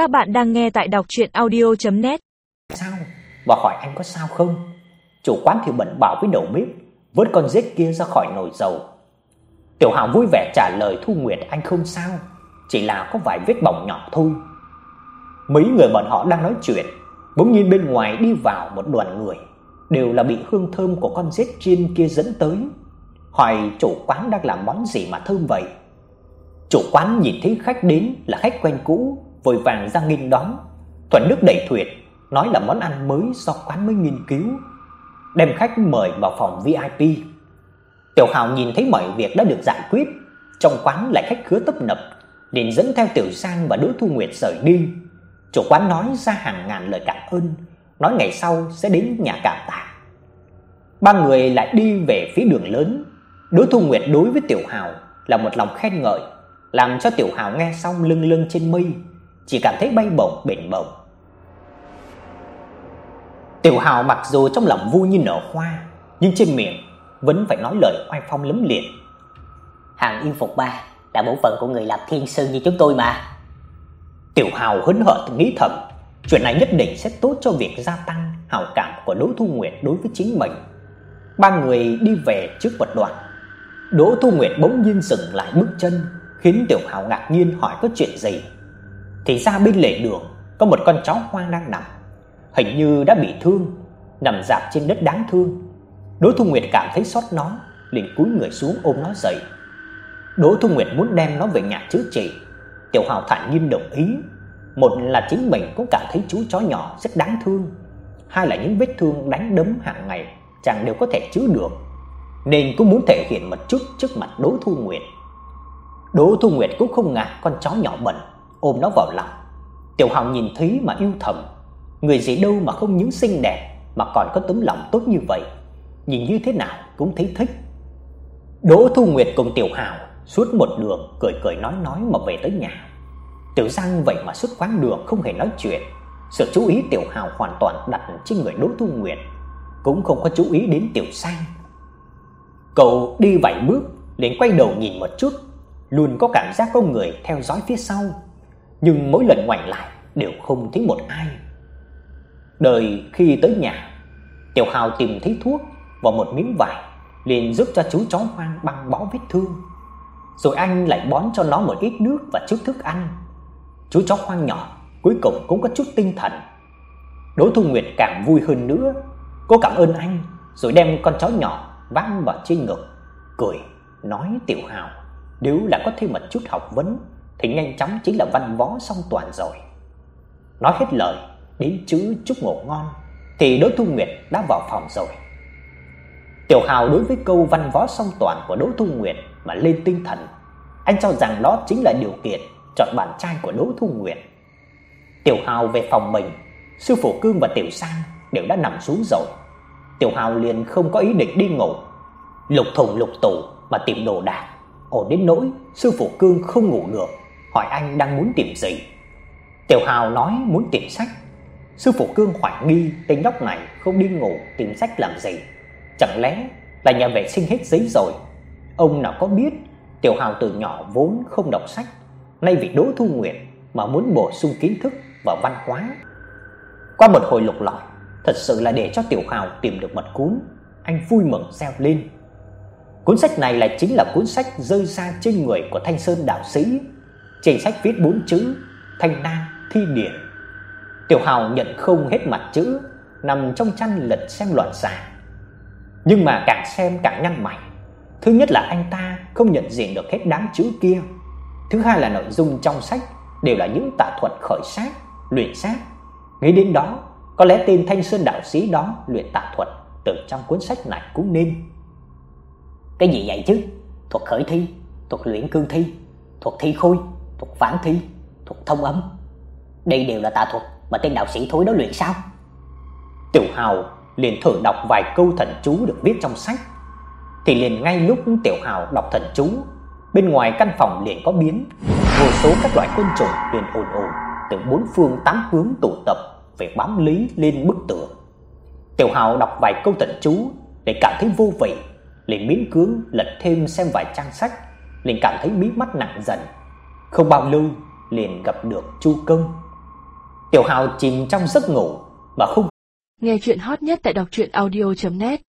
Các bạn đang nghe tại đọc audio net Sao? Và hỏi anh có sao không? Chủ quán thì bận bảo với đầu bếp vớt con rết kia ra khỏi nồi dầu. Tiểu Hạo vui vẻ trả lời Thu Nguyệt anh không sao, chỉ là có vài vết bỏng nhỏ thôi. Mấy người bọn họ đang nói chuyện, bỗng nhiên bên ngoài đi vào một đoàn người, đều là bị hương thơm của con rết chiên kia dẫn tới. Hỏi chủ quán đang làm món gì mà thơm vậy? Chủ quán nhìn thấy khách đến là khách quen cũ, vội vàng ra nghênh đón. Thuận nước đẩy thuyền, nói là món ăn mới do quán mới nghiên cứu, đem khách mời vào phòng VIP. Tiểu Hào nhìn thấy mọi việc đã được giải quyết, trong quán lại khách khứa tấp nập, liền dẫn theo Tiểu Sang và Đỗ Thu Nguyệt rời đi. Chủ quán nói ra hàng ngàn lời cảm ơn, nói ngày sau sẽ đến nhà cảm tạ. Ba người lại đi về phía đường lớn. Đỗ Thu Nguyệt đối với Tiểu Hào là một lòng khen ngợi, làm cho Tiểu Hào nghe xong lưng lưng trên mây, chỉ cảm thấy bay bổng bền bổng. Tiểu Hào mặc dù trong lòng vui như nở hoa, nhưng trên miệng vẫn phải nói lời oai phong lấm liệt. Hàng yêu phục ba là bổn phận của người làm thiên sư như chúng tôi mà. Tiểu Hào hớn hở nghĩ thầm, chuyện này nhất định sẽ tốt cho việc gia tăng hảo cảm của Đỗ Thu Nguyệt đối với chính mình. Ba người đi về trước vật đoạn. Đỗ Thu Nguyệt bỗng nhiên dừng lại bước chân, khiến Tiểu Hào ngạc nhiên hỏi có chuyện gì. Thì ra bên lề đường có một con chó hoang đang nằm, hình như đã bị thương, nằm rạp trên đất đáng thương. Đỗ Thu Nguyệt cảm thấy xót nó, liền cúi người xuống ôm nó dậy. Đỗ Thu Nguyệt muốn đem nó về nhà chữa trị. Tiểu Hào thản nhiên đồng ý. Một là chính mình cũng cảm thấy chú chó nhỏ rất đáng thương, hai là những vết thương đánh đấm hàng ngày chẳng đều có thể chữa được, nên cũng muốn thể hiện một chút trước mặt Đỗ Thu Nguyệt. Đỗ Thu Nguyệt cũng không ngại con chó nhỏ bẩn, ôm nó vào lòng. Tiểu Hào nhìn thấy mà yêu thầm, người gì đâu mà không những xinh đẹp mà còn có tấm lòng tốt như vậy, nhìn như thế nào cũng thấy thích. Đỗ Thu Nguyệt cùng Tiểu Hào suốt một đường cười cười nói nói mà về tới nhà. Tiểu Giang vậy mà suốt quãng đường không hề nói chuyện, sự chú ý Tiểu Hào hoàn toàn đặt trên người Đỗ Thu Nguyệt, cũng không có chú ý đến Tiểu Giang. Cậu đi vài bước, liền quay đầu nhìn một chút, luôn có cảm giác có người theo dõi phía sau, nhưng mỗi lần ngoảnh lại đều không thấy một ai. Đời khi tới nhà, Tiểu Hào tìm thấy thuốc và một miếng vải, liền giúp cho chú chó hoang băng bó vết thương. Rồi anh lại bón cho nó một ít nước và chút thức ăn. Chú chó hoang nhỏ cuối cùng cũng có chút tinh thần. Đỗ Thu Nguyệt càng vui hơn nữa, cô cảm ơn anh rồi đem con chó nhỏ vác vào trên ngực, cười nói Tiểu Hào, nếu là có thêm một chút học vấn thì nhanh chóng chính là văn võ song toàn rồi. Nói hết lời, đến chữ chúc ngủ ngon thì Đỗ Thu Nguyệt đã vào phòng rồi. Tiểu Hào đối với câu văn võ song toàn của Đỗ Thu Nguyệt mà lên tinh thần. Anh cho rằng đó chính là điều kiện chọn bạn trai của Đỗ Thu Nguyệt. Tiểu Hào về phòng mình, sư phụ Cương và Tiểu Sang đều đã nằm xuống rồi. Tiểu Hào liền không có ý định đi ngủ, lục thùng lục tủ mà tìm đồ đạc, ổn đến nỗi sư phụ Cương không ngủ được, hỏi anh đang muốn tìm gì. Tiểu Hào nói muốn tìm sách. Sư phụ Cương hoài nghi tên nhóc này không đi ngủ tìm sách làm gì, chẳng lẽ là nhà vệ sinh hết giấy rồi. Ông nào có biết Tiểu Hào từ nhỏ vốn không đọc sách, nay vì Đỗ Thu Nguyệt mà muốn bổ sung kiến thức và văn hóa. Qua một hồi lục lọi, thật sự là để cho Tiểu Hào tìm được mật cuốn, anh vui mừng reo lên. Cuốn sách này lại chính là cuốn sách rơi ra trên người của Thanh Sơn đạo sĩ. Trên sách viết bốn chữ Thanh Nam Thi Điển. Tiểu Hào nhận không hết mặt chữ, nằm trong chăn lật xem loạn xạ. Nhưng mà càng xem càng nhăn mày. Thứ nhất là anh ta không nhận diện được hết đám chữ kia. Thứ hai là nội dung trong sách đều là những tà thuật khởi sát, luyện sát. Nghĩ đến đó, có lẽ tên Thanh Sơn đạo sĩ đó luyện tà thuật từ trong cuốn sách này cũng nên. Cái gì vậy chứ? Thuật khởi thi, thuật luyện cương thi, thuật thi khôi, thuật phản thi, thuật thông âm. Đây đều là tà thuật mà tên đạo sĩ thối đó luyện sao? Tiểu Hào liền thử đọc vài câu thần chú được viết trong sách. Thì liền ngay lúc Tiểu Hào đọc thần chú, bên ngoài căn phòng liền có biến, vô số các loại côn trùng liền ồn ồn từ bốn phương tám hướng tụ tập về bám lý lên bức tường. Tiểu Hào đọc vài câu thần chú để cảm thấy vô vị, liền miễn cưỡng lật thêm xem vài trang sách, liền cảm thấy mí mắt nặng dần. Không bao lâu liền gặp được Chu Công. Tiểu Hào chìm trong giấc ngủ mà không Nghe chuyện hot nhất tại đọc truyện audio net